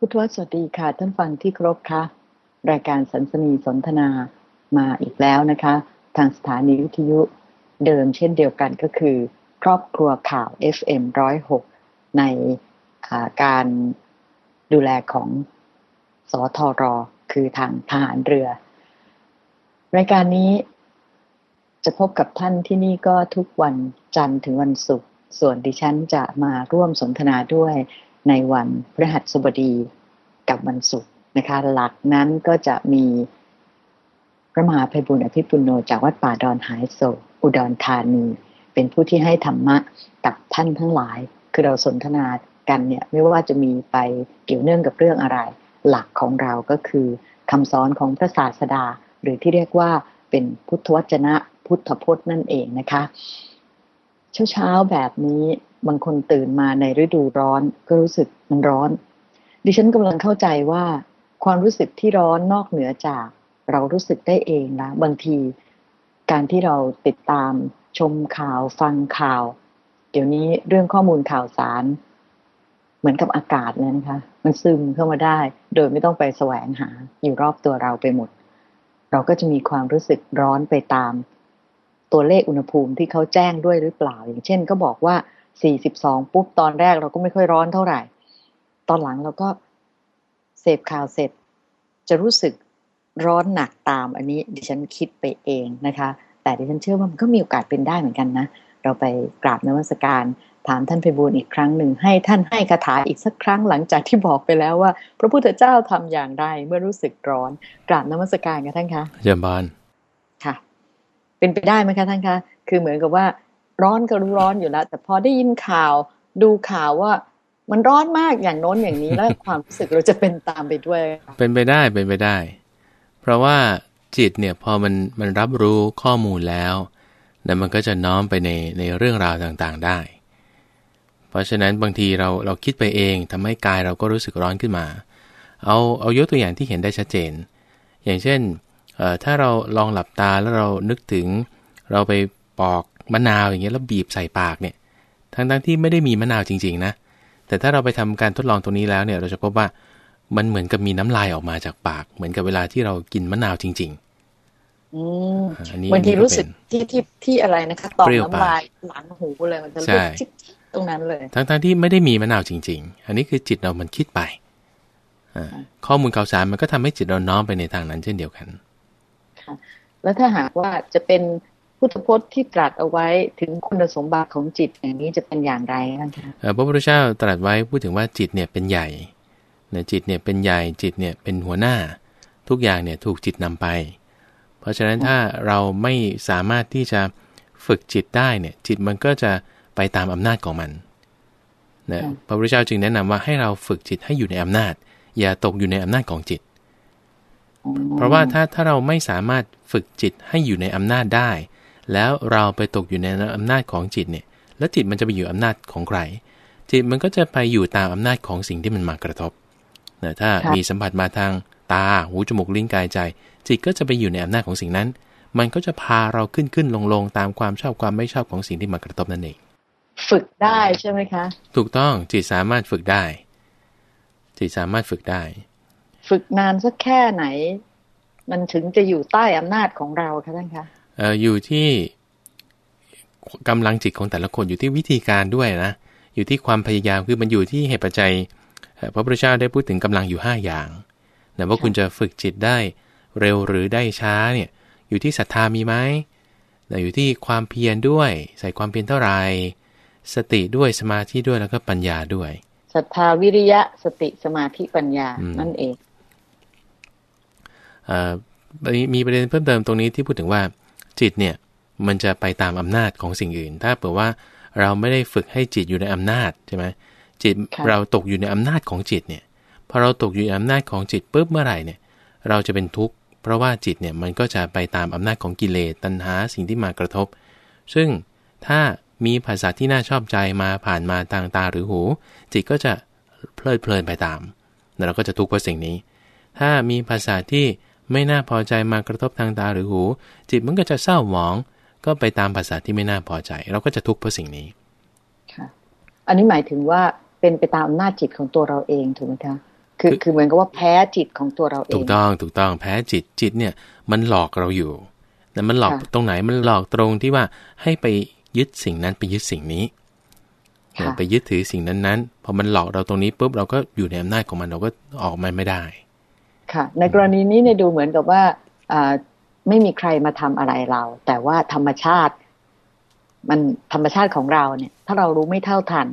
พุทธวสวัสดีค่ะท่านฟังที่ครบค่ะ รายการสันสนีสนทนามาอีกแล้วนะคะ ทางสถานีวิทยุเดิมเช่นเดียวกันก็คือ ครอบครัวข่าว FM106 ในการดูแลของสอทอรอคือทางทหารเรือ รายการนี้จะพบกับท่านที่นี่ก็ทุกวันจันทร์ถึงวันศุกร์ส่วนดิฉันจะมาร่วมสนทนาด้วย ในวันพฤหัสบดีกับวันศุกร์นะคะ หลักนั้นก็จะมีพระมหาภัยบุญอภิปุโนจากวัดป่าดอนหายโศกอุดรธานี เป็นผู้ที่ให้ธรรมะกับท่านทั้งหลาย คือเราสนทนากันเนี่ยไม่ว่าจะมีไปเกี่ยวเนื่องกับเรื่องอะไร หลักของเราก็คือคำสอนของพระศาสดา หรือที่เรียกว่าเป็นพุทธวจนะพุทธพจน์นั่นเองนะคะ เช้าเช้าแบบนี้ บางคนตื่นมาในฤดูร้อน ก็รู้สึกมันร้อน ดิฉันกำลังเข้าใจว่า ความรู้สึกที่ร้อนนอกเหนือจาก เรารู้สึกได้เองนะบางที การที่เราติดตามชมข่าวฟังข่าว เดี๋ยวนี้เรื่องข้อมูลข่าวสาร เหมือนกับอากาศเลยนะคะ มันซึมเข้ามาได้ โดยไม่ต้องไปแสวงหาอยู่รอบตัวเราไปหมด เราก็จะมีความรู้สึกร้อนไปตาม ตัวเลขอุณหภูมิที่เขาแจ้งด้วยหรือเปล่า อย่างเช่น ก็บอกว่า สี่สิบสองปุ๊บตอนแรกเราก็ไม่ค่อยร้อนเท่าไหร่ ตอนหลังเราก็เสพข่าวเสร็จ จะรู้สึกร้อนหนักตามอันนี้ดิฉันคิดไปเองนะคะ แต่ดิฉันเชื่อว่ามันก็มีโอกาสเป็นได้เหมือนกันนะ เราไปกราบนมัสการถามท่านไพบูลอีกครั้งหนึ่งให้ท่านให้คาถาอีกสักครั้งหลังจากที่บอกไปแล้วว่า พระพุทธเจ้าทำอย่างไรเมื่อรู้สึกร้อน กราบนมัสการกันท่านคะเยี่ยมบานค่ะ เป็นไปได้ไหมคะท่านคะคือเหมือนกับว่า ร้อนก็รู้ร้อนอยู่แล้ว แต่พอได้ยินข่าวดูข่าวว่ามันร้อนมากอย่างโน้นอย่างนี้แล้วความรู้สึกเราจะเป็นตามไปด้วย เป็นไปได้เป็นไปได้ เพราะว่าจิตเนี่ยพอมันมันรับรู้ข้อมูลแล้วแล้วมันก็จะน้อมไปในในเรื่องราวต่างๆได้ เพราะฉะนั้นบางทีเราเราคิดไปเองทำให้กายเราก็รู้สึกร้อนขึ้นมา เอาเอายกตัวอย่างที่เห็นได้ชัดเจน อย่างเช่นถ้าเราลองหลับตาแล้วเรานึกถึงเราไปปอก มะนาวอย่างเงี้ยแล้วบีบใส่ปากเนี่ยทั้งทั้งที่ไม่ได้มีมะนาวจริง ๆ นะ แต่ถ้าเราไปทำการทดลองตรงนี้แล้วเนี่ยเราจะพบว่ามันเหมือนกับมีน้ำลายออกมาจากปาก เหมือนกับเวลาที่เรากินมะนาวจริง ๆอืมบางทีรู้สึกที่ที่ที่อะไรนะคะตอมน้ำลายหลังหูเลยมันจะรู้สึกตรงนั้นเลย ทั้งทั้งที่ไม่ได้มีมะนาวจริง ๆ อันนี้คือจิตเรามันคิดไปข้อมูลข่าวสารมันก็ทำให้จิตเราน้อมไปในทางนั้นเช่นเดียวกันค่ะแล้วถ้าหากว่าจะเป็น พุทธพจน์ที่ตรัสเอาไว้ถึงคุณสมบัติของจิตอย่างนี้จะเป็นอย่างไรนะคะพระพุทธเจ้าตรัสไว้พูดถึงว่าจิตเนี่ยเป็นใหญ่นะจิตเนี่ยเป็นใหญ่จิตเนี่ยเป็นหัวหน้า ทุกอย่างเนี่ยถูกจิตนำไป เพราะฉะนั้นถ้าเราไม่สามารถที่จะฝึกจิตได้เนี่ยจิตมันก็จะไปตามอำนาจของมันนะพระพุทธเจ้าจึงแนะนำว่าให้เราฝึกจิตให้อยู่ในอำนาจ อย่าตกอยู่ในอำนาจของจิต เพราะว่าถ้าถ้าเราไม่สามารถฝึกจิตให้อยู่ในอำนาจได้ แล้วเราไปตกอยู่ในอำนาจของจิตเนี่ย แล้วจิตมันจะไปอยู่อำนาจของใคร จิตมันก็จะไปอยู่ตามอำนาจของสิ่งที่มันมากระทบนะถ้ามีสัมผัสมาทางตา หู จมูก ลิ้น กาย ใจ จิตก็จะไปอยู่ในอำนาจของสิ่งนั้น มันก็จะพาเราขึ้นขึ้นลงลงตามความชอบความไม่ชอบของสิ่งที่มากระทบนั่นเอง ฝึกได้ใช่ไหมคะ ถูกต้อง จิตสามารถฝึกได้ จิตสามารถฝึกได้ ฝึกนานสักแค่ไหน มันถึงจะอยู่ใต้อำนาจของเราคะท่านคะ อยู่ที่กำลังจิตของแต่ละคนอยู่ที่วิธีการด้วยนะ อยู่ที่ความพยายามคือมันอยู่ที่เหตุปัจจัยพระพุทธเจ้าได้พูดถึงกำลังอยู่ 5 อย่างนะว่าคุณจะฝึกจิตได้เร็วหรือได้ช้าเนี่ยอยู่ที่ศรัทธามีไหมนะอยู่ที่ความเพียรด้วย ใส่ความเพียรเท่าไหร่สติด้วยสมาธิด้วยแล้วก็ปัญญาด้วยศรัทธาวิริยะสติสมาธิปัญญานั่นเองมีประเด็นเพิ่มเติมตรงนี้ที่พูดถึงว่า จิตเนี่ยมันจะไปตามอำนาจของสิ่งอื่น ถ้าเผื่อว่าเราไม่ได้ฝึกให้จิตอยู่ในอำนาจใช่ไหมจิตเราตกอยู่ในอำนาจของจิตเนี่ยพอเราตกอยู่ในอำนาจของจิตปุ๊บเมื่อไหร่เนี่ยเราจะเป็นทุกข์เพราะว่าจิตเนี่ยมันก็จะไปตามอำนาจของกิเลสตัณหาสิ่งที่มากระทบ ซึ่งถ้ามีภาษาที่น่าชอบใจมาผ่านมาทางตาหรือหู จิตก็จะเพลิดเพลินไปตามแล้วเราก็จะทุกข์เพราะสิ่งนี้ ถ้ามีภาษาที่ ไม่น่าพอใจมากระทบทางตาหรือหู จิตมันก็จะเศร้าหมอง ก็ไปตามภาษาที่ไม่น่าพอใจ เราก็จะทุกข์เพราะสิ่งนี้ค่ะอันนี้หมายถึงว่าเป็นไปตามอำนาจจิตของตัวเราเองถูกไหมคะคือคือเหมือนกับว่าแพ้จิตของตัวเราเอง ถูกต้องถูกต้องแพ้จิตจิตเนี่ย มันหลอกเราอยู่แต่มันหลอกตรงไหนมันหลอกตรงที่ว่าให้ไปยึดสิ่งนั้นไปยึดสิ่งนี้ไปยึดถือสิ่งนั้นๆพอมันหลอกเราตรงนี้ปุ๊บเราก็อยู่ในอำนาจของมันเราก็ออกมาไม่ได้ ค่ะ ในกรณีนี้เนี่ยดูเหมือนกับว่าอ่าไม่มีใครมาทำอะไรเรา แต่ว่าธรรมชาติ มันธรรมชาติของเราเนี่ย ถ้าเรารู้ไม่เท่าทัน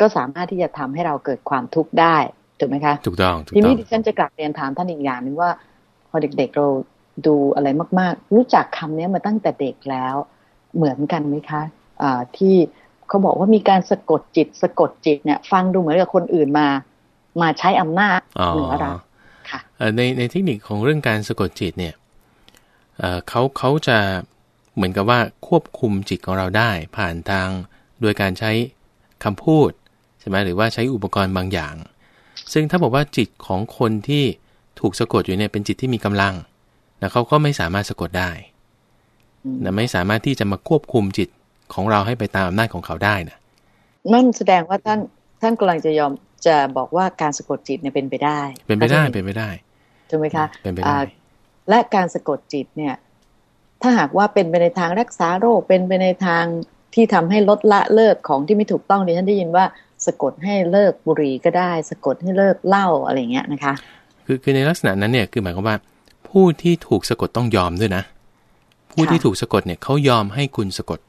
ก็สามารถที่จะทำให้เราเกิดความทุกข์ได้ถูกไหมคะถูกต้องถูกทีต้นี้องดิฉันจะกลับเรียนถามท่านอีกอย่างหนึ่งว่า พอเด็กๆเราดูอะไรมาก ๆ รู้จักคำนี้มาตั้งแต่เด็กแล้ว เหมือนกันไหมคะอ่าที่เขาบอกว่ามีการสะกดจิต สะกดจิตเนี่ย ฟังดูเหมือนกับคนอื่นมา มาใช้อำนาจเหนือเราค่ะ ในในเทคนิคของเรื่องการสะกดจิตเนี่ยเขาเขาจะเหมือนกับว่าควบคุมจิตของเราได้ ผ่านทางโดยการใช้คำพูดใช่ไหมหรือว่าใช้อุปกรณ์บางอย่าง ซึ่งถ้าบอกว่าจิตของคนที่ถูกสะกดอยู่เนี่ยเป็นจิตที่มีกำลังนะเขาก็ไม่สามารถสะกดได้นะไม่สามารถที่จะมาควบคุมจิตของเราให้ไปตามอำนาจของเขาได้นะนั่นแสดงว่าท่านท่านกำลังจะยอมจะบอกว่าการสะกดจิตเนี่ยเป็นไปได้ เป็นไปได้เป็นไปได้ ถูกไหมคะเป็นไปได้และการสะกดจิตเนี่ย ถ้าหากว่าเป็นไปในทางรักษาโรคเป็นไปในทางที่ทำให้ลดละเลิกของที่ไม่ถูกต้องดิฉันได้ยินว่าสะกดให้เลิกบุหรี่ก็ได้ สะกดให้เลิกเหล้าอะไรเงี้ยนะคะ คือคือในลักษณะนั้นเนี่ยคือหมายความว่า ผู้ที่ถูกสะกดต้องยอมด้วยนะ ผู้ที่ถูกสะกดเนี่ยเขายอมให้คุณสะกด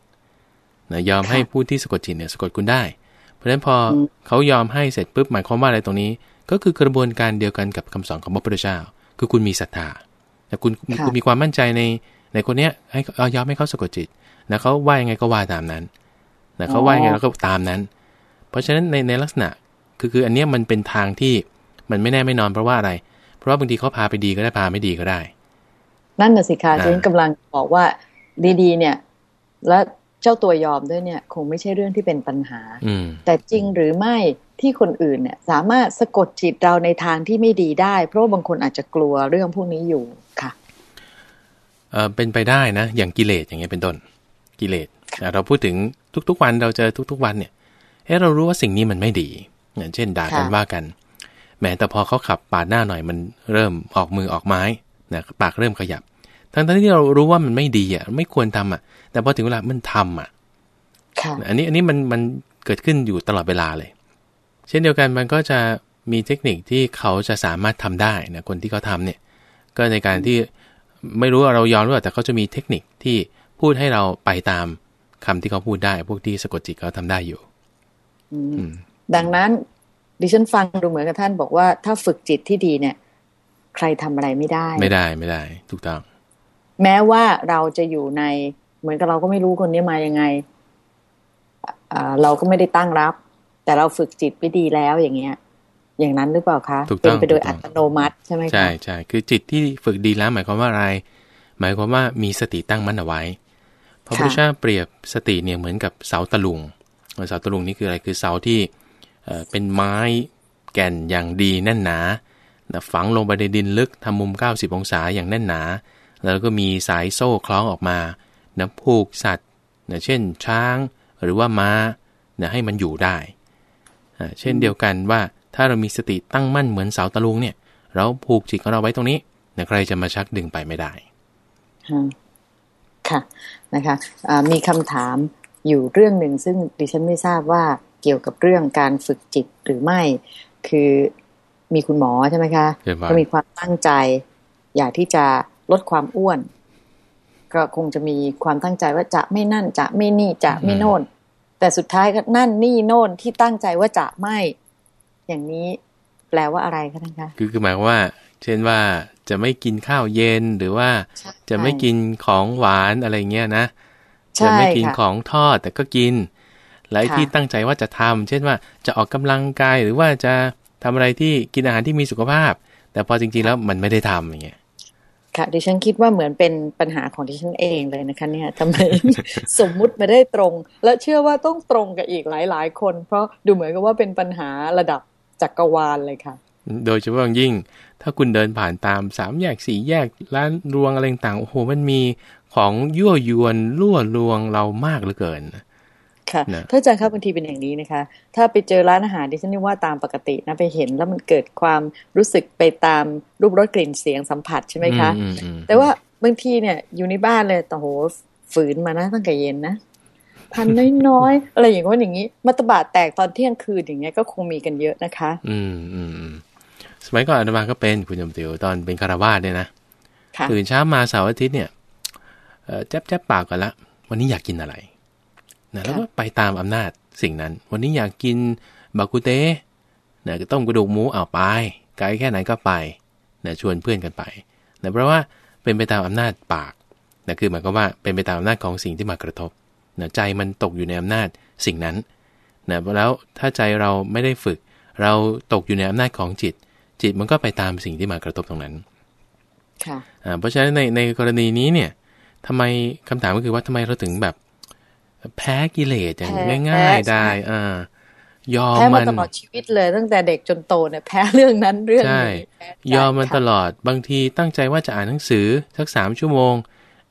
นะยอมให้ผู้ที่สะกดจิตเนี่ยสะกดคุณได้ เพราะฉะนั้นพอเขายอมให้เสร็จปุ๊บหมายความว่าอะไรตรงนี้ ก็คือกระบวนการเดียวกันกับคำสอนของพระพุทธเจ้า คือคุณมีศรัทธาแต่คุณคุณมีความมั่นใจในในคนเนี้ยให้เอายอมให้เขาสะกดจิตนะเขาว่ายังไงก็ว่าตามนั้นนะเขาว่ายังไงเราก็ตามนั้น เพราะฉะนั้นในในลักษณะคือคืออันเนี้ยมันเป็นทางที่มันไม่แน่ไม่นอนเพราะว่าอะไร เพราะว่าบางทีเขาพาไปดีก็ได้พาไม่ดีก็ได้ นั่นน่ะสิคะฉันกำลังบอกว่าดีๆ เนี่ย และเจ้าตัวยอมด้วยเนี่ย คงไม่ใช่เรื่องที่เป็นปัญหา แต่จริงหรือไม่ ที่คนอื่นเนี่ยสามารถสะกดจิตเราในทางที่ไม่ดีได้ เพราะบางคนอาจจะกลัวเรื่องพวกนี้อยู่ค่ะเออเป็นไปได้นะ อย่างกิเลสอย่างเงี้ยเป็นต้นกิเลสเราพูดถึงทุก ๆ วันเราเจอทุก ๆ วันเนี่ยเอ้เรารู้ว่าสิ่งนี้มันไม่ดี อย่างเช่นด่ากันว่ากัน แม้แต่พอเขาขับปาดหน้าหน่อยมันเริ่มออกมือออกไม้นะปากเริ่มขยับ ทั้งที่เรารู้ว่ามันไม่ดีอะไม่ควรทำอะ แต่พอถึงเวลามันทำอะอันนี้อันนี้มันมันเกิดขึ้นอยู่ตลอดเวลาเลย เช่นเดียวกันมันก็จะมีเทคนิคที่เขาจะสามารถทำได้นะคนที่เขาทาเนี่ยก็ในการที่ไม่รู้ว่าเรายอมหรือเปล่าแต่เขาจะมีเทคนิคที่พูดให้เราไปตามคำที่เขาพูดได้ พวกที่สะกดจิตเขาทำได้อยู่ดังนั้น ดิฉันฟังดูเหมือนกับท่านบอกว่าถ้าฝึกจิตที่ดีเนี่ย ใครทำอะไรไม่ได้ ไม่ได้ไม่ได้ ถูกต้อง แม้ว่าเราจะอยู่ใน เหมือนกับเราก็ไม่รู้คนนี้มายังไงเราก็ไม่ได้ตั้งรับ แต่เราฝึกจิตไปดีแล้วอย่างเงี้ย อย่างนั้นหรือเปล่าคะเป็นไปโดยอัตโนมัติใช่ไหมคะใช่ใช่คือจิตที่ฝึกดีแล้วหมายความว่าอะไร หมายความว่ามีสติตั้งมั่นเอาไว้พระพุทธเจ้าเปรียบสติเนี่ยเหมือนกับเสาตะลุงเสาตะลุงนี่คืออะไรคือเสาที่เป็นไม้แก่นอย่างดีแน่นหนาฝังลงไปในดินลึกทำมุม 90 องศาอย่างแน่นหนา แล้วก็มีสายโซ่คล้องออกมานะผูกสัตว์นะเช่นช้างหรือว่าม้านะให้มันอยู่ได้ เช่นเดียวกันว่าถ้าเรามีสติตั้งมั่นเหมือนเสาตะลุงเนี่ย เราผูกจิตของเราไว้ตรงนี้นะใครจะมาชักดึงไปไม่ได้ค่ะนะคะมีคำถามอยู่เรื่องหนึ่งซึ่งดิฉันไม่ทราบว่าเกี่ยวกับเรื่องการฝึกจิตหรือไม่ คือมีคุณหมอใช่ไหมคะก็มีความตั้งใจ อยากที่จะลดความอ้วน ก็คงจะมีความตั้งใจว่าจะไม่นั่นจะไม่นี่จะไม่โน่น แต่สุดท้ายก็นั่นนี่โน่นที่ตั้งใจว่าจะไม่ อย่างนี้แปลว่าอะไรคะท่านคะคือคือหมายว่า เช่นว่าจะไม่กินข้าวเย็นหรือว่าจะไม่กินของหวานอะไรเงี้ยนะจะไม่กินของทอดแต่ก็กินหลายที่ตั้งใจว่าจะทำเช่นว่าจะออกกำลังกายหรือว่าจะทำอะไรที่กินอาหารที่มีสุขภาพ แต่พอจริงๆแล้วมันไม่ได้ทำอย่างเงี้ย ค่ะดิฉันคิดว่าเหมือนเป็นปัญหาของดิฉันเองเลยนะคะ เนี่ยทำไมสมมุติไม่ได้ตรง และเชื่อว่าต้องตรงกับอีกหลาย ๆ คน เพราะดูเหมือนกับว่าเป็นปัญหาระดับจักรวาลเลยค่ะ โดยเฉพาะยิ่ง ถ้าคุณเดินผ่านตามสามแยกสี่แยกร้านรวงอะไรต่างโอ้โหมันมีของยั่วยวนล่วลวงเรามากเหลือเกิน ค่ะถ้าอาจารย์ครับบางทีเป็นอย่างนี้นะคะ ถ้าไปเจอร้านอาหารดิฉันนี่ว่าตามปกตินะไปเห็นแล้วมันเกิดความรู้สึกไปตามรูปรสกลิ่นเสียงสัมผัสใช่ไหมคะ แต่ว่าบางทีเนี่ยอยู่ในบ้านเลยแต่โหฝืนมานะตั้งแต่เย็นนะพันน้อยๆอะไรอย่างว่าอย่างนี้มัตบาแตกตอนเที่ยงคืนอย่างเงี้ยก็คงมีกันเยอะนะคะ อืมอืมสมัยก่อนอาตมาก็เป็นคุณยมติวตอนเป็นคารวาสเนี่ยนะตื่นเช้ามาเสาร์อาทิตย์เนี่ยแจ๊บแจ๊บปากกันละ วันนี้อยากกินอะไร นะแล้วก็ไปตามอำนาจสิ่งนั้น วันนี้อยากกินบากุเต้นะต้มกระดูกหมูเอาไปไกลแค่ไหนก็ไปนะชวนเพื่อนกันไปนะเพราะว่าเป็นไปตามอำนาจปากนะคือหมายความว่าเป็นไปตามอำนาจของสิ่งที่มากระทบนะใจมันตกอยู่ในอำนาจสิ่งนั้นนะแล้วถ้าใจเราไม่ได้ฝึก เราตกอยู่ในอำนาจของจิต จิตมันก็ไปตามสิ่งที่มากระทบตรงนั้นค่ะเพราะฉะนั้นในในกรณีนี้เนี่ยทำไมคำถามก็คือว่าทำไมเราถึงแบบ แพ้กิเลสอย่างง่ายๆได้ อ่ายอมมันแพ้มาตลอดชีวิตเลยตั้งแต่เด็กจนโตเนี่ยแพ้เรื่องนั้นเรื่องนี้ยอมมันตลอดบางทีตั้งใจว่าจะอ่านหนังสือสักสามชั่วโมง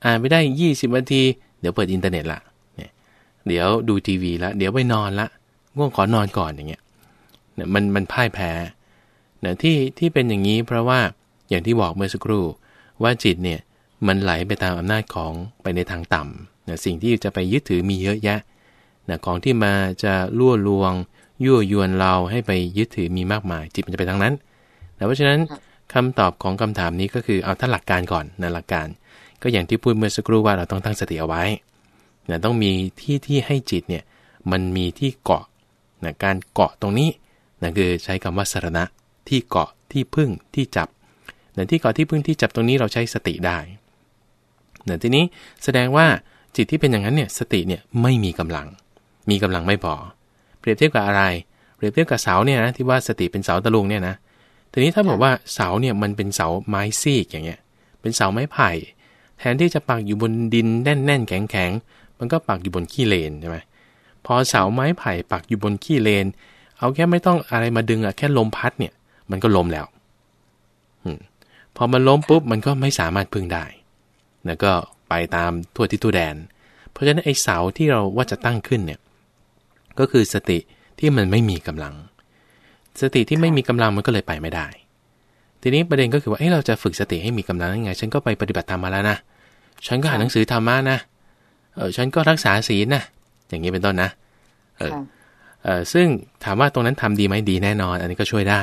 อ่านไปได้ยี่สิบนาที เดี๋ยวเปิดอินเทอร์เน็ตละเนี่ยเดี๋ยวดูทีวีละเดี๋ยวไปนอนละง่วงขอนอนก่อนอย่างเงี้ยเนี่ยมันมันพ่ายแพ้เนี่ยที่ที่เป็นอย่างนี้เพราะว่าอย่างที่บอกเมื่อสักครู่ว่าจิตเนี่ยมันไหลไปตามอำนาจของไปในทางต่ำ นะสิ่งที่จะไปยึดถือมีเยอะแยะนะของที่มาจะล่วลวง ยั่วยวนเราให้ไปยึดถือมีมากมาย จิตมันจะไปทางนั้นนะเพราะฉะนั้นคำตอบของคำถามนี้ก็คือเอาถ้าหลักการก่อนนะหลักการ ก็อย่างที่พูดเมื่อสักครู่ว่าเราต้องตั้งสติเอาไว้นะต้องมีที่ที่ให้จิตเนี่ยมันมีที่เกาะนะการเกาะตรงนี้นะคือใช้คำว่าสารณะ ที่เกาะที่พึ่งที่จับนะที่เกาะที่พึ่งที่จับตรงนี้เราใช้สติได้เนี่ยทีนี้แสดงว่า จิตที่เป็นอย่างนั้นเนี่ยสติเนี่ยไม่มีกำลัง มีกำลังไม่พอเปรียบเทียบกับอะไร เปรียบเทียบกับเสาเนี่ยนะที่ว่าสติเป็นเสาตะลุงเนี่ยนะทีนี้ถ้าบอกว่าเสาเนี่ยมันเป็นเสาไม้ซีกอย่างเงี้ย เป็นเสาไม้ไผ่ แทนที่จะปักอยู่บนดินแน่นแน่นแข็งแข็งมันก็ปักอยู่บนขี้เลนใช่ไหมพอเสาไม้ไผ่ปักอยู่บนขี้เลน เอาแค่ไม่ต้องอะไรมาดึงอะแค่ลมพัดเนี่ย มันก็ล้มแล้วอพอมันล้มปุ๊บมันก็ไม่สามารถพึ่งได้นะก็ ไปตามทั่วทิศทั่วแดน เพราะฉะนั้นไอ้เสาที่เราว่าจะตั้งขึ้นเนี่ยก็คือสติที่มันไม่มีกำลัง สติที่ไม่มีกำลังมันก็เลยไปไม่ได้ ทีนี้ประเด็นก็คือว่าเอ้เราจะฝึกสติให้มีกำลังยังไง ฉันก็ไปปฏิบัติธรรมมาแล้วนะฉันก็อ่านหนังสือธรรมะนะเออฉันก็รักษาศีลนะอย่างนี้เป็นต้นนะเออเออซึ่งถามว่าตรงนั้นทำดีไหมดีแน่นอน อันนี้ก็ช่วยได้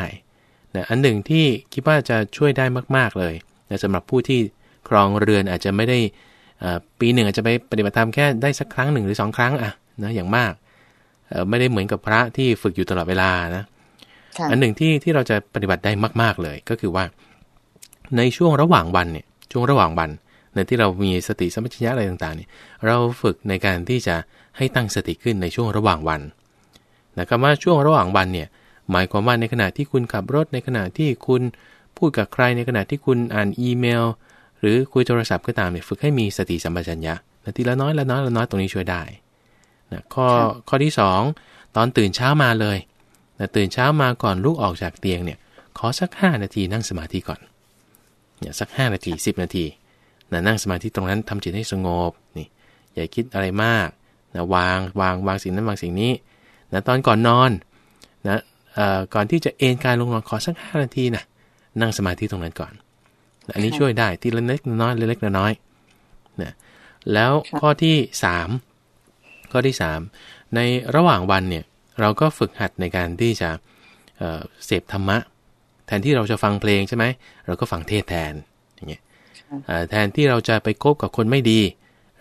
นะอันหนึ่งที่คิดว่าจะช่วยได้มาก ๆเลยนะสำหรับผู้ที่ครองเรือนอาจจะไม่ได้ ปีหนึ่งอาจจะไปปฏิบัติธรรมแค่ได้สักครั้งหนึ่งหรือสองครั้งอะนะอย่างมากไม่ได้เหมือนกับพระที่ฝึกอยู่ตลอดเวลานะอันหนึ่งที่ที่เราจะปฏิบัติได้มาก ๆเลยก็คือว่า ในช่วงระหว่างวันเนี่ยช่วงระหว่างวันในที่เรามีสติสัมปชัญญะอะไรต่างๆเนี่ยเราฝึกในการที่จะให้ตั้งสติขึ้นในช่วงระหว่างวันนะครับว่าช่วงระหว่างวันเนี่ยหมายความว่าในขณะที่คุณขับรถในขณะที่คุณพูดกับใครในขณะที่คุณอ่านอีเมล หรือคุยโทรศัพท์ก็ตามเนี่ยฝึกให้มีสติสัมปชัญญะนาทีละน้อยละน้อยละน้อยตรงนี้ช่วยได้นะข้อข้อที่ 2 ตอนตื่นเช้ามาเลยนะตื่นเช้ามาก่อนลุกออกจากเตียงเนี่ยขอสัก 5 นาทีนั่งสมาธิก่อนเนี่ยสัก 5 นาที 10 นาทีนะนั่งสมาธิตรงนั้นทำจิตให้สงบนี่อย่าคิดอะไรมากนะวางวางวางสิ่งนั้นวางสิ่งนี้นะตอนก่อนนอนนะก่อนที่จะเอนกายลงนอนขอสัก 5 นาทีนะนั่งสมาธิตรงนั้นก่อน อันนี้ช่วยได้ทีละเล็กน้อยเล็กน้อยนะแล้วข้อที่สามข้อที่สามในระหว่างวันเนี่ยเราก็ฝึกหัดในการที่จะเสพธรรมะ แทนที่เราจะฟังเพลงใช่ไหมเราก็ฟังเทศแทนอย่างเงี้ยแทนที่เราจะไปคบกับคนไม่ดี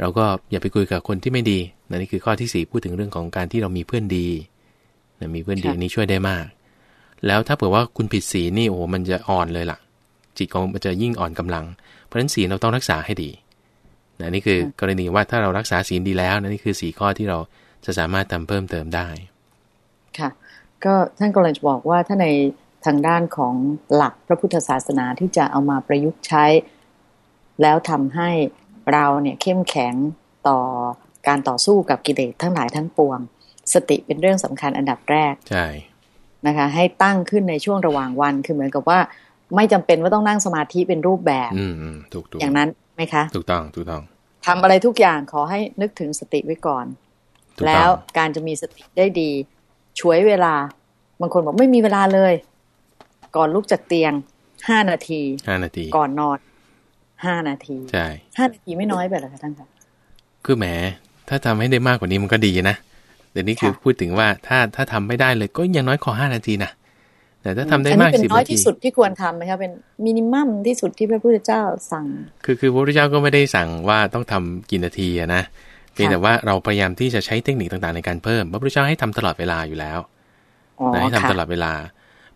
เราก็อย่าไปคุยกับคนที่ไม่ดีนี่คือข้อที่ 4 พูดถึงเรื่องของการที่เรามีเพื่อนดีนะมีเพื่อนดีนี้ช่วยได้มาก แล้วถ้าเผื่อว่าคุณผิดศีลนี่โอ้มันจะอ่อนเลยล่ะ จิตของมันจะยิ่งอ่อนกำลัง เพราะฉะนั้นศีลเราต้องรักษาให้ดีนะนี่คือกรณีว่าถ้าเรารักษาศีลดีแล้วนะนี่คือสีข้อที่เราจะสามารถทำเพิ่มเติมได้ ค่ะ ก็ท่านกำลังจะบอกว่าถ้าในทางด้านของหลักพระพุทธศาสนาที่จะเอามาประยุกต์ใช้ แล้วทำให้เราเนี่ยเข้มแข็งต่อการต่อสู้กับกิเลสทั้งหลายทั้งปวง สติเป็นเรื่องสำคัญอันดับแรก ใช่นะคะ ให้ตั้งขึ้นในช่วงระหว่างวันคือเหมือนกับว่า ไม่จำเป็นว่าต้องนั่งสมาธิเป็นรูปแบบ อืมถูกถูกอย่างนั้นไหมคะ ถูกต้องถูกต้องทำอะไรทุกอย่างขอให้นึกถึงสติไว้ก่อนถูกต้องแล้วการจะมีสติได้ดี ช่วยเวลา บางคนบอกไม่มีเวลาเลย ก่อนลุกจากเตียงห้านาทีห้านาที ก่อนนอนห้านาทีใช่ห้านาทีไม่น้อยไปเหรอคะท่านคะคือแหม ถ้าทำให้ได้มากกว่านี้มันก็ดีนะแต่นี่คือค่ะพูดถึงว่าถ้าถ้าทำไม่ได้เลยก็อย่างน้อยขอห้านาทีนะ แต่ถ้าทำได้อันมานี้กเป็นสิบน้อยนาทีที่สุดที่ควรทำไหมคะเป็นมินิมัมที่สุดที่พระพุทธเจ้าสั่ง คือคือพระพุทธเจ้าก็ไม่ได้สั่งว่าต้องทำกี่นาทีอะนะเพียงแต่ว่าเราพยายามที่จะใช้เทคนิคต่างๆ ในการเพิ่ม พระพุทธเจ้าให้ทำตลอดเวลาอยู่แล้วอ๋อนะให้ทำค่ะตลอดเวลา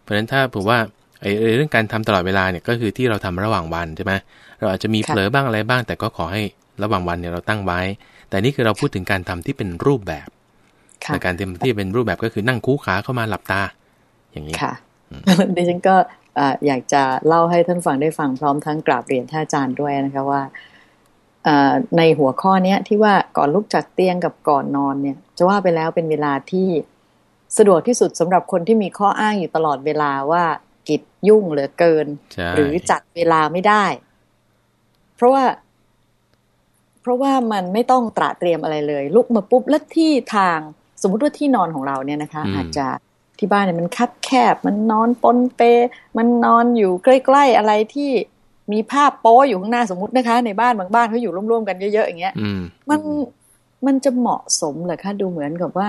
เพราะฉะนั้นถ้าผมว่าไอ้ไอ้เรื่องการทำตลอดเวลาเนี่ยก็คือที่เราทำระหว่างวันใช่ไหมเราอาจจะมีค่ะเผลอบ้างอะไรบ้าง แต่ก็ขอให้ระหว่างวันเนี่ยเราตั้งไว้ แต่นี่คือเราพูดถึงการทำที่เป็นรูปแบบค่ะในการทำที่เป็นรูปแบบก็คือนั่งคู่ขาเข้ามาหลับตา อย่างนี้ค่ะ ดิฉันก็เอ่ออยากจะเล่าให้ท่านฟังได้ฟังพร้อมทั้งกราบเรียนท่านอาจารย์ด้วยนะคะว่าเอ่อในหัวข้อเนี้ยที่ว่าก่อนลุกจากเตียงกับก่อนนอนเนี่ย จะว่าไปแล้วเป็นเวลาที่สะดวกที่สุดสำหรับคนที่มีข้ออ้างอยู่ตลอดเวลาว่ากิจยุ่งเหลือเกินใช่หรือจัดเวลาไม่ได้ เพราะว่า เพราะว่ามันไม่ต้องตระเตรียมอะไรเลย ลุกมาปุ๊บแล้วที่ทางสมมุติว่าที่นอนของเราเนี่ยนะคะ อาจจะ ที่บ้านเนี่ยมันคับแคบ มันนอนปนเป มันนอนอยู่ใกล้ๆอะไรที่มีภาพโป๊อยู่ข้างหน้าสมมตินะคะ ในบ้านบางบ้านเขาอยู่ร่วมๆกันเยอะๆอย่างเงี้ยอืมมันมันจะเหมาะสมเหรอคะดูเหมือนกับว่า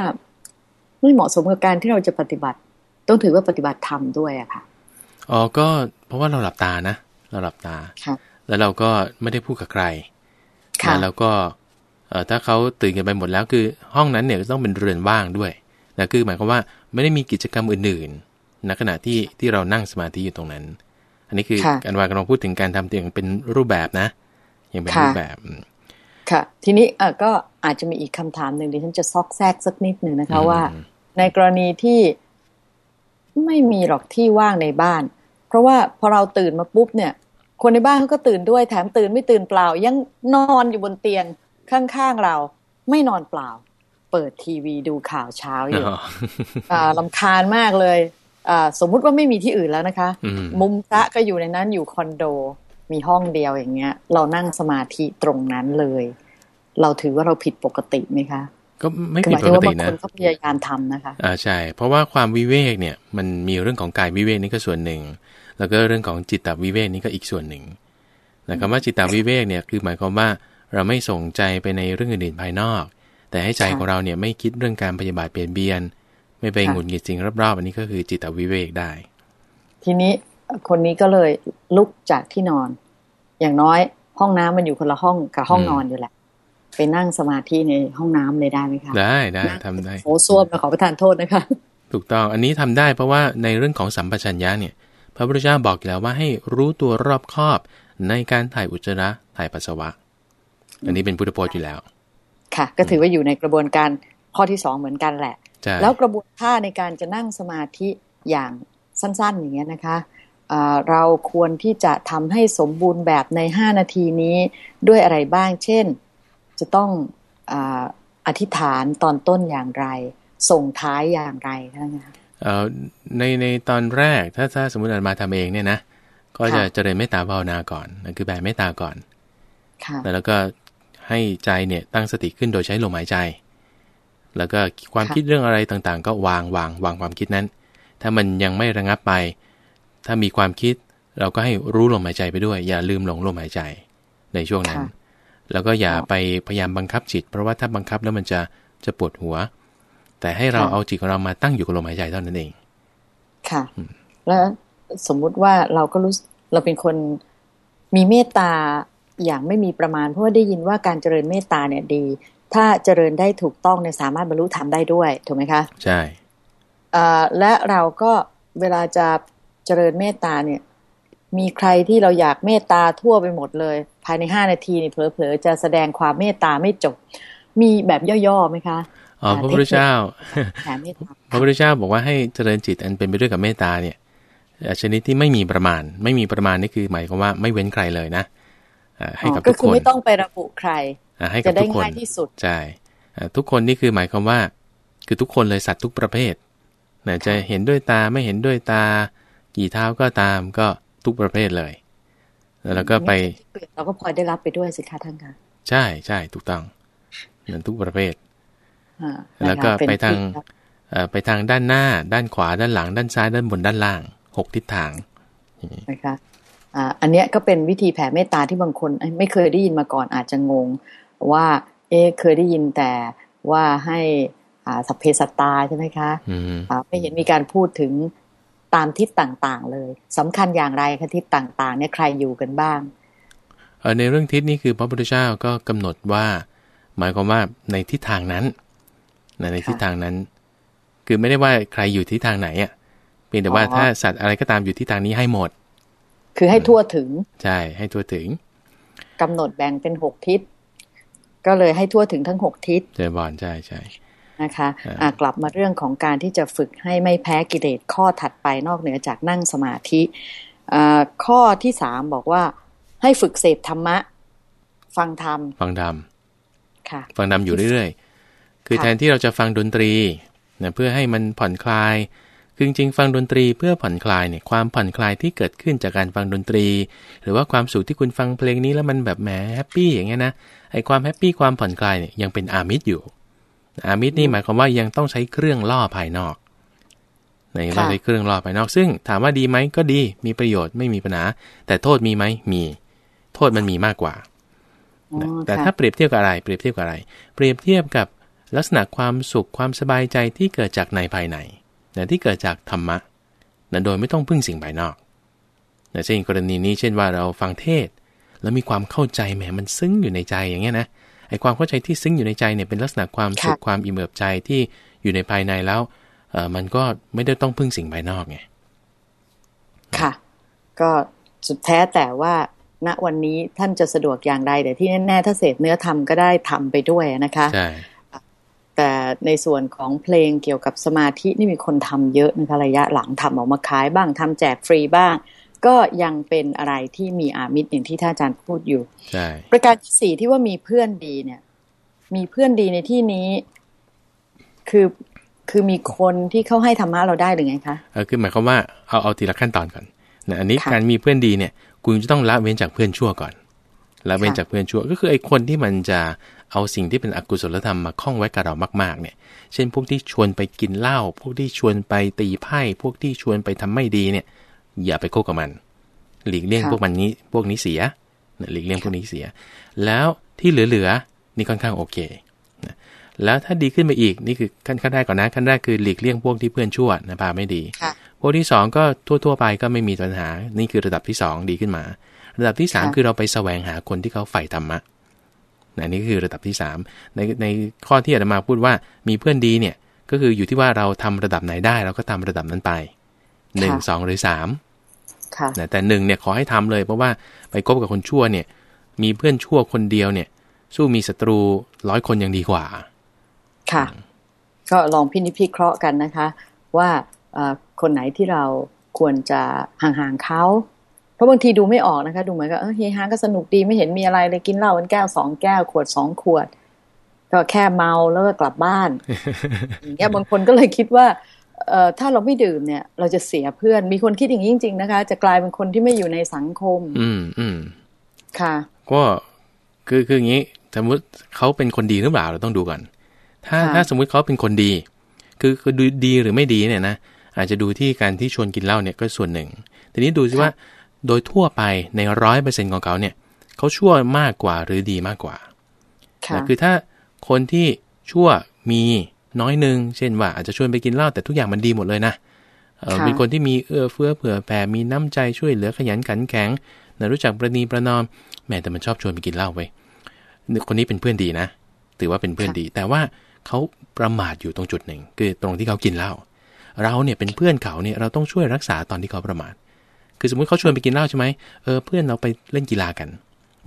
ไม่เหมาะสมกับการที่เราจะปฏิบัติ ต้องถือว่าปฏิบัติธรรมด้วยอะค่ะอ๋อก็เพราะว่าเราหลับตานะเราหลับตาค่ะแล้วเราก็ไม่ได้พูดกับใครค่ะนะแล้วก็เอ่อถ้าเขาตื่นกันไปหมดแล้วคือห้องนั้นเนี่ยก็ต้องเป็นเรือนว่างด้วย นะคือหมายความว่าไม่ได้มีกิจกรรมอื่นๆณขณะที่ที่เรานั่งสมาธิอยู่ตรงนั้น อันนี้คือค่ะการวางกำลังพูดถึงการทำอย่างเป็นรูปแบบนะอย่างเป็นค่ะรูปแบบอืมค่ะ ทีนี้เออก็อาจจะมีอีกคำถามหนึ่งดิฉันจะซอกแซกสักนิดหนึ่งนะคะอืมว่า ในกรณีที่ไม่มีหรอกที่ว่างในบ้าน เพราะว่าพอเราตื่นมาปุ๊บเนี่ย คนในบ้านเขาก็ตื่นด้วยแถมตื่นไม่ตื่นเปล่า ยังนอนอยู่บนเตียงข้างๆเรา ไม่นอนเปล่า เปิดทีวีดูข่าวเช้าอยู่อ๋ออ่าลำคาญมากเลยอ่าสมมุติว่าไม่มีที่อื่นแล้วนะคะอืมมุมพระก็อยู่ในนั้นอยู่คอนโด มีห้องเดียวอย่างเงี้ย เรานั่งสมาธิตรงนั้นเลย เราถือว่าเราผิดปกติไหมคะ ก็ไม่คือผิหดมายปถึงกว่าติบางนะคนเขาพยายามทำนะคะ อ่าใช่ เพราะว่าความวิเวกเนี่ยมันมีเรื่องของกายวิเวกนี่ก็ส่วนหนึ่ง แล้วก็เรื่องของจิตตวิเวกนี่ก็อีกส่วนหนึ่งนะคำว่าจิตตวิเวกเนี่ยคือหมายความว่าเราไม่ส่งใจไปในเรื่องอื่นๆภายนอก แต่ให้ใจค่ะของเราเนี่ยไม่คิดเรื่องการปฏิบัติเปลี่ยนเบียน ไม่ไปค่ะหงุดหงิดสิ่งรอบๆอันนี้ก็คือจิตตวิเวกได้ ทีนี้คนนี้ก็เลยลุกจากที่นอน อย่างน้อยห้องน้ำมันอยู่คนละห้องกับห้องอืมนอนอยู่แหละ ไปนั่งสมาธิในห้องน้ำเลยได้ไหมคะได้ได้นั่งทำได้โอ้ส้วมนะขอประทานโทษนะคะ ถูกต้องอันนี้ทำได้เพราะว่าในเรื่องของสัมปชัญญะเนี่ย พระพุทธเจ้าบอกอยู่แล้วว่าให้รู้ตัวรอบคอบในการถ่ายอุจจาระถ่ายปัสสาวะ อันนี้เป็นพุทธพจน์อยู่แล้ว ค่ะ ก็ถือว่าอยู่ในกระบวนการข้อที่สองเหมือนกันแหละใช่แล้วกระบวนท่าในการจะนั่งสมาธิอย่างสั้นๆอย่างเงี้ยนะคะอ่าเราควรที่จะทำให้สมบูรณ์แบบใน 5 นาทีนี้ด้วยอะไรบ้าง เช่น จะต้องอาอธิษฐานตอนต้นอย่างไร ส่งท้ายอย่างไรท่านคะเอ่อในในตอนแรกถ้าถ้าสมมติอาตมาทำเองเนี่ยนะ ก็จะค่ะเจริญเมตตาภาวนาก่อนนั่นคือแผ่เมตตาก่อนค่ะแล้วก็ ให้ใจเนี่ยตั้งสติขึ้นโดยใช้ลมหายใจ แล้วก็ความค่ะคิดเรื่องอะไรต่างๆ ก็วางวางวางความคิดนั้น ถ้ามันยังไม่ระงับไป ถ้ามีความคิดเราก็ให้รู้ลมหายใจไปด้วย อย่าลืมหลงลมหายใจในช่วงนั้นค่ะแล้วก็อย่าค่ะไปพยายามบังคับจิต เพราะว่าถ้าบังคับแล้วมันจะจะปวดหัว แต่ให้เราค่ะเอาจิตของเรามาตั้งอยู่กับลมหายใจเท่านั้นเอง ค่ะ แล้วสมมุติว่าเราก็รู้สึกเราเป็นคนมีเมตตา อย่างไม่มีประมาณ เพราะว่าได้ยินว่าการเจริญเมตตาเนี่ยดี ถ้าเจริญได้ถูกต้องเนี่ยสามารถบรรลุธรรมได้ด้วยถูกไหมคะ ใช่อ่าและเราก็เวลาจะเจริญเมตตาเนี่ย มีใครที่เราอยากเมตตาทั่วไปหมดเลย ภายในห้านาทีนี่เผลอๆจะแสดงความเมตตาไม่จบ มีแบบย่อๆไหมคะอ๋อพระพุทธเจ้าแผ่เมตตาพระพุทธเจ้าบอกว่าให้เจริญจิตอันเป็นไปด้วยกับเมตตาเนี่ยเอ่อชนิดที่ไม่มีประมาณ ไม่มีประมาณนี่คือหมายความว่าไม่เว้นใครเลยนะอ่า ให้กับก็ทุกคือคนไม่ต้องไประบุใครอ่าให้กัจะบได้ทุกคนง่ายที่สุดใช่อ่าทุกคนนี่คือหมายความว่า คือทุกคนเลยสัตว์ทุกประเภทนะจะเห็นด้วยตาไม่เห็นด้วยตา กี่เท้าก็ตามก็ทุกประเภทเลย แล้วก็ไปเราก็พลอยได้รับไปด้วยสิคะท่านคะใช่ใช่ถูกต้องนั่นทุกประเภทอ่าแล้วก็นะคะไปทางที่เอ่อไปทางด้านหน้า ด้านขวาด้านหลัง ด้านซ้ายด้านบนด้านล่างหกทิศทางนะคะ อ่าอันเนี้ยก็เป็นวิธีแผ่เมตตาที่บางคนเอ้ยไม่เคยได้ยินมาก่อนอาจจะงง ว่าเอ๊ะเคยได้ยินแต่ว่าให้อ่าสัพเพสัตตาใช่ไหมคะอืมอ่าไม่เห็นมีการพูดถึงตามทิศต่างๆ เลยสำคัญอย่างไรคะทิศต่างๆเนี่ยใครอยู่กันบ้างเอ่อในเรื่องทิศนี่คือพระพุทธเจ้าก็กำหนดว่า หมายความว่าในทิศทางนั้นนะในทิศทางนั้น คือไม่ได้ว่าใครอยู่ทิศทางไหนอะเพียงแต่ว่าอ๋อถ้าสัตว์อะไรก็ตามอยู่ทิศทางนี้ให้หมด คือให้ทั่วถึง ใช่ ให้ทั่วถึงกำหนดแบ่งเป็นหกทิศ ก็เลยให้ทั่วถึงทั้งหกทิศเจอบอลใช่ใช่นะคะอ่าอ่ากลับมาเรื่องของการที่จะฝึกให้ไม่แพ้กิเลสข้อถัดไปนอกเหนือจากนั่งสมาธิอ่าข้อที่สามบอกว่า ให้ฝึกเสพธรรมะ ฟังธรรม ฟังดค่ะำฟังดำอยู่เรื่อยๆ คือค่ะแทนที่เราจะฟังดนตรีนะเพื่อให้มันผ่อนคลาย คือจริงๆฟังดนตรีเพื่อผ่อนคลายเนี่ยความผ่อนคลายที่เกิดขึ้นจากการฟังดนตรี หรือว่าความสุขที่คุณฟังเพลงนี้แล้วมันแบบแหม happy อย่างเงี้ยนะไอความ happy ความผ่อนคลายเนี่ยยังเป็นอามิตรอยู่ อามิตรนี่หมายความว่ายังต้องใช้เครื่องล่อภายนอกในเราใช้เครื่องล่อภายนอก ซึ่งถามว่าดีไหมก็ดีมีประโยชน์ไม่มีปัญหา แต่โทษมีไหมมี โทษมันมีมากกว่าอ๋อนะแต่ค่ะถ้าเปรียบเทียบกับอะไร เปรียบเทียบกับอะไร เปรียบเทียบกับลักษณะความสุขความสบายใจที่เกิดจากในภายใน นะที่เกิดจากธรรมะนะโดยไม่ต้องพึ่งสิ่งภายนอกนะเช่นกรณีนี้เช่นว่าเราฟังเทศน์แล้วมีความเข้าใจแหมมันซึ้งอยู่ในใจอย่างเงี้ยนะไอความเข้าใจที่ซึ้งอยู่ในใจเนี่ยเป็นลักษณะความสุขความอิ่มเอิบใจที่อยู่ในภายในแล้วเออมันก็ไม่ได้ต้องพึ่งสิ่งภายนอกไงค่ะ ก็สุดแท้แต่ว่าณวันนี้ท่านจะสะดวกอย่างไรแต่ที่แน่ๆถ้าเสพเนื้อธรรมก็ได้ทำไปด้วยนะคะใช่ แต่ในส่วนของเพลงเกี่ยวกับสมาธินี่มีคนทำเยอะนะคะระยะหลังทำออกมาขายบ้างทำแจกฟรีบ้าง ก็ยังเป็นอะไรที่มีอามิตรอย่างที่ท่านอาจารย์พูดอยู่ใช่ประการที่สี่ที่ว่ามีเพื่อนดีเนี่ย มีเพื่อนดีในที่นี้ คือคือมีคนที่เข้าให้ธรรมะเราได้หรือไงคะเออคือหมายความว่าเอาเอาทีละขั้นตอนก่อนนะอันนี้ค่ะการมีเพื่อนดีเนี่ย คุณจะต้องละเว้นจากเพื่อนชั่วก่อน ละเว้นค่ะจากเพื่อนชั่ว ก็คือไอ้คนที่มันจะเอาสิ่งที่เป็นอกุศลธรรมมาคล้องไว้กับเรามากๆ เนี่ย เช่นพวกที่ชวนไปกินเหล้า พวกที่ชวนไปตีไพ่ พวกที่ชวนไปทำไม่ดีเนี่ย อย่าไปคบกับมัน หลีกเลี่ยงค่ะพวกมันนี้ พวกนี้เสียนะหลีกเลี่ยงพวกนี้เสีย แล้วที่เหลือๆนี่ค่อนข้างโอเคนะแล้วถ้าดีขึ้นไปอีกนี่คือขั้นขั้นแรกก่อนนะ ขั้นแรกคือหลีกเลี่ยงพวกที่เพื่อนชั่วนะพาไม่ดีค่ะพวกที่สองก็ทั่วๆไปก็ไม่มีปัญหา นี่คือระดับที่สองดีขึ้นมา ระดับที่สามค่ะคือเราไปแสวงหาคนที่เขาใฝ่ธรรมะนะนี่คือระดับที่สามในในข้อที่อาตมาพูดว่ามีเพื่อนดีเนี่ยก็คืออยู่ที่ว่าเราทำระดับไหนได้เราก็ทำระดับนั้นไปหนึ่งสองหรือสามค่ะนะแต่หนึ่งเนี่ยขอให้ทำเลย เพราะว่าไปคบกับคนชั่วเนี่ย มีเพื่อนชั่วคนเดียวเนี่ย สู้มีศัตรูร้อยคนยังดีกว่า ค่ะ ก็ลองพินิจพิเคราะห์กันนะคะ ว่าเอ่อคนไหนที่เราควรจะห่างๆเขาเพ ราะบางทีดูไม่ออกนะคะ ดูเหมือนกับเออเฮฮาก็สนุกดีไม่เห็นมีอะไรเลยกินเหล้ากันแก้วสองแก้วขวดสองขวด ก็แค่เมาแล้วก็กลับบ้านอย่างเงี้ยบางคนก็เลยคิดว่าเอ่อถ้าเราไม่ดื่มเนี่ย เราจะเสียเพื่อนมีคนคิดอย่างนี้จริง ๆ นะคะ จะกลายเป็นคนที่ไม่อยู่ในสังคม อืมอืมค่ะ ก็คือคืออย่างนี้สมมติเขาเป็นคนดีหรือเปล่าเราต้องดูก่อน ถ้าค่ะถ้าสมมุติเขาเป็นคนดี คือคือดูดีหรือไม่ดีเนี่ยนะอาจจะดูที่การที่ชวนกินเหล้าเนี่ยก็ส่วนหนึ่งทีนี้ดูซิว่า โดยทั่วไปในร้อยเปอร์เซ็นของเขาเนี่ยเขาชั่วมากกว่าหรือดีมากกว่าค่ะนะคือถ้าคนที่ชั่วมีน้อยหนึ่งเช่นว่าอาจจะชวนไปกินเหล้าแต่ทุกอย่างมันดีหมดเลยนะเออค่ะเป็นคนที่มีเอื้อเฟื้อเผื่อแผ่มีน้ำใจช่วยเหลือขยันขันแข็งนะรู้จักประนีประนอมแหม้แต่มันชอบชวนไปกินเหล้าไว้ยคนนี้เป็นเพื่อนดีนะถือว่าเป็นเพื่อนดี แต่ว่าเขาประมาทอยู่ตรงจุดหนึ่ง คือตรงที่เขากินเหล้าเราเนี่ยเป็นเพื่อนเขาเนี่ยเราต้องช่วยรักษาตอนที่เขาประมาท คือสมมุติเขาชวนไปกินเหล้าใช่ไหมเออเพื่อนเราไปเล่นกีฬากัน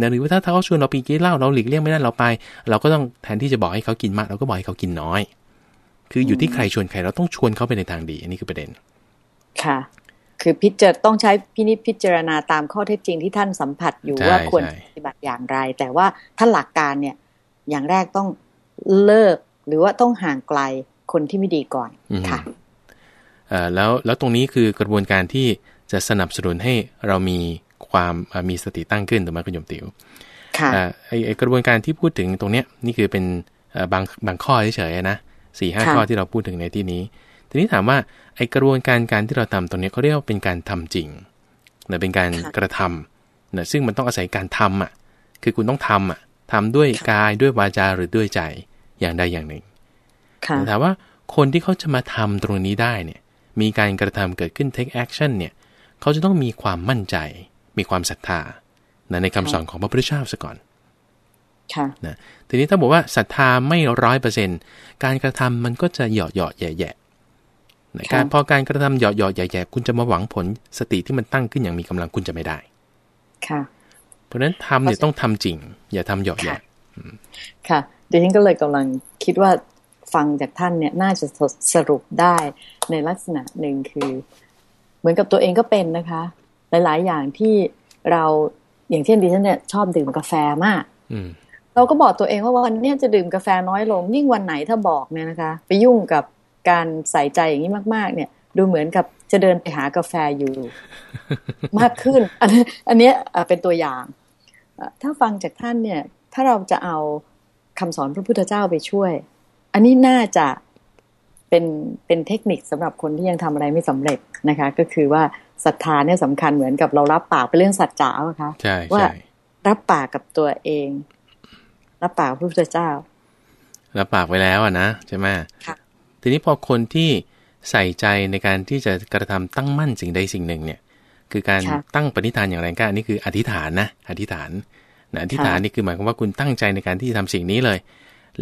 นะหรือว่าถ้าเขาชวนเราไปกินเหล้าเราหลีกเลี่ยงไม่ได้เราไป เราก็ต้องแทนที่จะบอกให้เขากินมากเราก็บอกให้เขากินน้อย คืออยู่ที่ใครชวนใครเราต้องชวนเขาไปในทางดี อันนี้คือประเด็น ค่ะ คือพิจารต้องใช้พินิจพิจารณาตามข้อเท็จจริงที่ท่านสัมผัสอยู่ใช่ว่าควรใช่ปฏิบัติอย่างไร แต่ว่าถ้าหลักการเนี่ย อย่างแรกต้องเลิกหรือว่าต้องห่างไกลคนที่ไม่ดีก่อนอืมค่ะเอ่อแล้วแล้วตรงนี้คือกระบวนการที่ จะสนับสนุนให้เรามีความเอ่อมีสติตั้งขึ้นถูกไหมคุณโยมติวค่ะอ่าไอไอกระบวนการที่พูดถึงตรงเนี้ยนี่คือเป็นบางบางข้อเฉยๆนะสี่ห้าค่ะข้อที่เราพูดถึงในที่นี้ ทีนี้ถามว่าไอกระบวนการการที่เราทำตรงนี้เขาเรียกว่าเป็นการทำจริงนะเป็นการกระทำนะซึ่งมันต้องอาศัยการทำอะ คือคุณต้องทำอะทำด้วยกายด้วยวาจาหรือด้วยใจอย่างใดอย่างหนึ่งค่ะถามว่าคนที่เขาจะมาทำตรงนี้ได้เนี่ย มีการกระทำเกิดขึ้น take action เนี่ย เขาจะต้องมีความมั่นใจ มีความศรัทธานะในคำสอนของพระพุทธเจ้าซะก่อนค่ะนะทีนี้ถ้าบอกว่าศรัทธาไม่ร้อยเปอร์เซ็นการกระทำมันก็จะเหยาะเหยาะแย่แย่ๆนะครัการบพอการกระทำเหยาะเหยาะแย่แย่ๆคุณจะมาหวังผลสติที่มันตั้งขึ้นอย่างมีกำลังคุณจะไม่ได้ ค่ะ เพราะฉะนั้นทำเนี่ยต้องทำจริง อย่าทำเหยาะแย่ค่ะดิฉันก็เลยกำลังคิดว่าฟังจากท่านเนี่ยน่าจะสรุปได้ในลักษณะหนึ่งคือเห มือนกับตัวเองก็เป็นนะคะ หลาย ๆ อย่างที่เราอย่างเช่นดิฉันเนี่ยชอบดื่มกาแฟมากอืมเราก็บอกตัวเองว่าวันเนี้ยจะดื่มกาแฟน้อยลง ยิ่งวันไหนถ้าบอกเนี่ยนะคะ ไปยุ่งกับการใส่ใจอย่างนี้มาก ๆ เนี่ย ดูเหมือนกับจะเดินไปหากาแฟอยู่ มากขึ้น อันนี้อันเนี้ยอะเป็นตัวอย่างอะถ้าฟังจากท่านเนี่ย ถ้าเราจะเอาคำสอนพระพุทธเจ้าไปช่วย อันนี้น่าจะ เป็นเป็นเทคนิคสำหรับคนที่ยังทำอะไรไม่สำเร็จนะคะ ก็คือว่าศรัทธาเนี่ยสำคัญเหมือนกับเรารับปากเป็นเรื่องสัจจะอะคะใช่ว่าใช่รับปากกับตัวเอง รับปากกับพระพุทธเจ้า รับปากไว้แล้วอะนะใช่ไหมค่ะทีนี้พอคนที่ใส่ใจในการที่จะกระทำตั้งมั่นสิ่งใดสิ่งหนึ่งเนี่ย คือการค่ะตั้งปณิธานอย่างแรงกล้าอันนี้คืออธิษฐานนะอธิษฐานนะอธิษฐานค่ะนี่คือหมายความว่าคุณตั้งใจในการที่จะทำสิ่งนี้เลย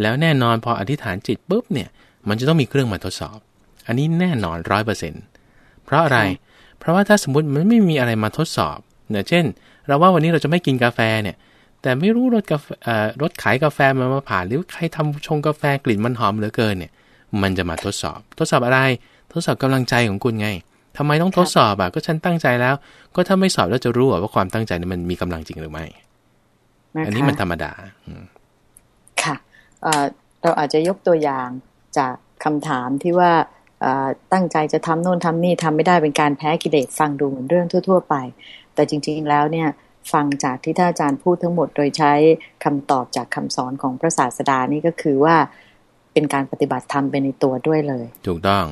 แล้วแน่นอนพออธิษฐานจิตปุ๊บเนี่ย มันจะต้องมีเครื่องมาทดสอบ อันนี้แน่นอนร้อยเปอร์เซ็นต์เพราะอะไร เพราะว่าถ้าสมมติมันไม่มีอะไรมาทดสอบเนี่ยเช่น เราว่าวันนี้เราจะไม่กินกาแฟเนี่ย แต่ไม่รู้รถกาแฟเอ่อรถขายกาแฟมันมาผ่านหรือใครทำชงกาแฟกลิ่นมันหอมเหลือเกินเนี่ย มันจะมาทดสอบ ทดสอบอะไร ทดสอบกำลังใจของคุณไงทำไมต้องทดสอบอะก็ฉันตั้งใจแล้ว ก็ถ้าไม่สอบแล้วจะรู้อะว่าความตั้งใจนั้นมันมีกำลังจริงหรือไม่นะคะอันนี้มันธรรมดาอืมค่ะเอ่อเราอาจจะยกตัวอย่าง จากคำถามที่ว่าเอ่อตั้งใจจะทำโน่นทำนี่ทำไม่ได้เป็นการแพ้กิเลสฟังดูเหมือนเรื่องทั่ว ๆ ไป แต่จริง ๆ แล้วเนี่ยฟังจากที่ท่านอาจารย์พูดทั้งหมด โดยใช้คำตอบจากคำสอนของพระศาสดานี่ก็คือว่าเป็นการปฏิบัติธรรมไปในตัวด้วยเลย ถูกต้อง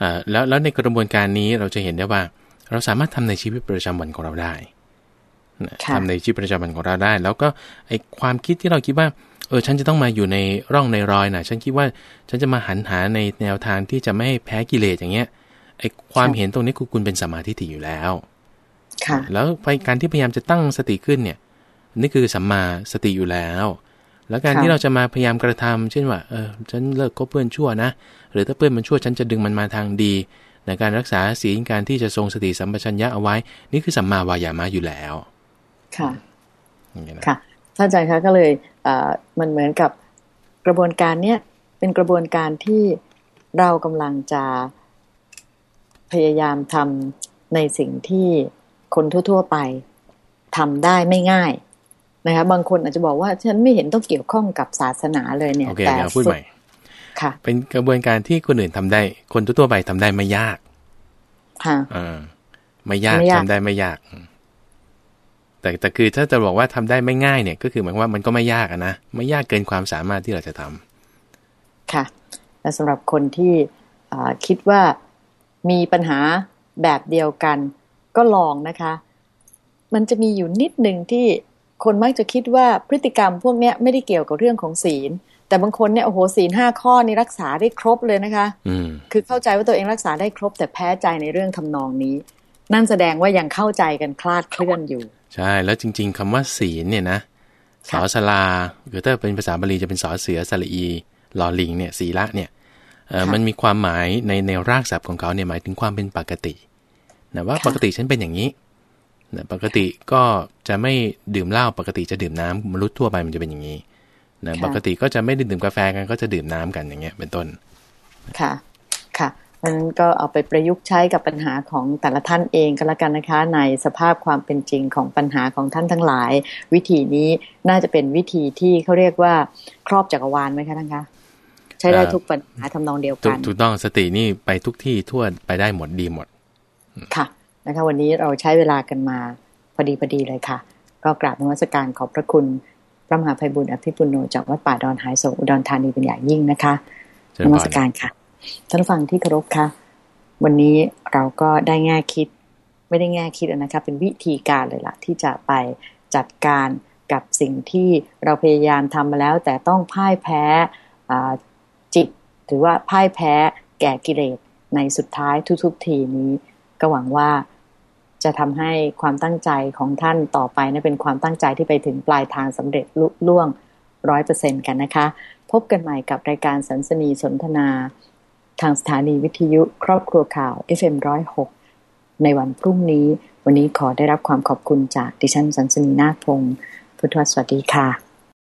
อ่าแล้วแล้วในกระบวนการนี้เราจะเห็นได้ว่า เราสามารถทำในชีวิตประจำวันของเราได้นะค่ะทำในชีวิตประจำวันของเราได้ แล้วก็ไอความคิดที่เราคิดว่า เออฉันจะต้องมาอยู่ในร่องในรอยนะฉันคิดว่าฉันจะมาหันหาในแนวทางที่จะไม่ให้แพ้กิเลสอย่างเงี้ยไอความเห็นตรงนี้คือคุณเป็นสมาธิถี่อยู่แล้วค่ะแล้วไปการที่พยายามจะตั้งสติขึ้นเนี่ย นี่คือสัมมาสติอยู่แล้ว แล้วการค่ะที่เราจะมาพยายามกระทำเช่นว่าเออฉันเลิกคบเพื่อนชั่วนะหรือถ้าเพื่อนมันชั่วฉันจะดึงมันมาทางดีในการรักษาศีลการที่จะทรงสติสัมปชัญญะเอาไว้ นี่คือสัมมาวายามะอยู่แล้ว ค่ะอย่างเงี้ยนะค่ะ ท่านอาจารย์คะก็เลยเอ่อมันเหมือนกับกระบวนการเนี้ยเป็นกระบวนการที่เรากำลังจะพยายามทำในสิ่งที่คนทั่ว ๆ ไปทำได้ไม่ง่ายนะคะบางคนอาจจะบอกว่าฉันไม่เห็นต้องเกี่ยวข้องกับศาสนาเลยเนี่ยโอเคแต่เดี๋ยวพูดใหม่ค่ะ เป็นกระบวนการที่คนอื่นทำได้ คนทั่วๆไปทำได้ไม่ยาก ค่ะอ่าไม่ยากไม่ยากทำได้ไม่ยากอืม แต่แต่คือถ้าจะบอกว่าทำได้ไม่ง่ายเนี่ย ก็คือหมายความว่ามันก็ไม่ยากอะนะไม่ยากเกินความสามารถที่เราจะทำค่ะและสำหรับคนที่อ่าคิดว่ามีปัญหาแบบเดียวกัน ก็ลองนะคะ มันจะมีอยู่นิดหนึ่งที่คนมักจะคิดว่าพฤติกรรมพวกเนี้ยไม่ได้เกี่ยวกับเรื่องของศีล แต่บางคนเนี่ยโอ้โหศีลห้าข้อนี่รักษาได้ครบเลยนะคะอืมคือเข้าใจว่าตัวเองรักษาได้ครบ แต่แพ้ใจในเรื่องทำนองนี้ นั่นแสดงว่ายังเข้าใจกันคลาดเคลื่อนอยู่ ใช่แล้วจริง ๆคำว่าศีลเนี่ยนะสค่ะอสลาหรือถ้าเป็นภาษาบาลีจะเป็นสอเสือสระอีลอลิงเนี่ยศีละเนี่ยเออมันมีความหมายในในรากศัพท์ของเขาเนี่ยหมายถึงความเป็นปกตินะว่าปกติฉันเป็นอย่างนี้นะปกติก็จะไม่ดื่มเหล้าปกติจะดื่มน้ำมนุษย์ทั่วไปมันจะเป็นอย่างนี้นะค่ะปกติก็จะไม่ได้ดื่มกาแฟกันก็จะดื่มน้ำกันอย่างเงี้ยเป็นต้น ค่ะ ค่ะมันก็เอาไปประยุกต์ใช้กับปัญหาของแต่ละท่านเองก็แล้วกันนะคะ ในสภาพความเป็นจริงของปัญหาของท่านทั้งหลาย วิธีนี้น่าจะเป็นวิธีที่เขาเรียกว่าครอบจักรวาลไหมคะท่านคะใช้ได้เอ่อทุกปัญหาทำนองเดียวถูกักนถูกต้องสตินี่ไปทุกที่ทั่วไปได้หมดดีหมด ค่ะนะคะ วันนี้เราใช้เวลากันมาพอดีพอดีเลยค่ะ ก็กราบนมัสการขอบพระคุณพระมหาภัยบุญอภิปุโนจากวัดป่าดอนหายโศอุดรธานีเป็นอย่างยิ่งนะคะนมัสการค่ะ ท่านฟังที่เคารพค่ะวันนี้เราก็ได้แง่คิด ไม่ได้แง่คิดนะคะเป็นวิธีการเลยล่ะ ที่จะไปจัดการกับสิ่งที่เราพยายามทำมาแล้ว แต่ต้องพ่ายแพ้จิตถือว่าพ่ายแพ้แก่กิเลสในสุดท้ายทุกๆทีนี้ ก็หวังว่าจะทำให้ความตั้งใจของท่านต่อไปนะเป็นความตั้งใจที่ไปถึงปลายทางสำเร็จลุล่วงร้อยเปอร์เซ็นกันนะคะ พบกันใหม่กับรายการสันสนีสนทนา ทางสถานีวิทยุครอบครัวข่าว FM106 ในวันพรุ่งนี้ วันนี้ขอได้รับความขอบคุณจากดิฉันสันสนีนาคพงศ์พุทธวสวัสดีค่ะ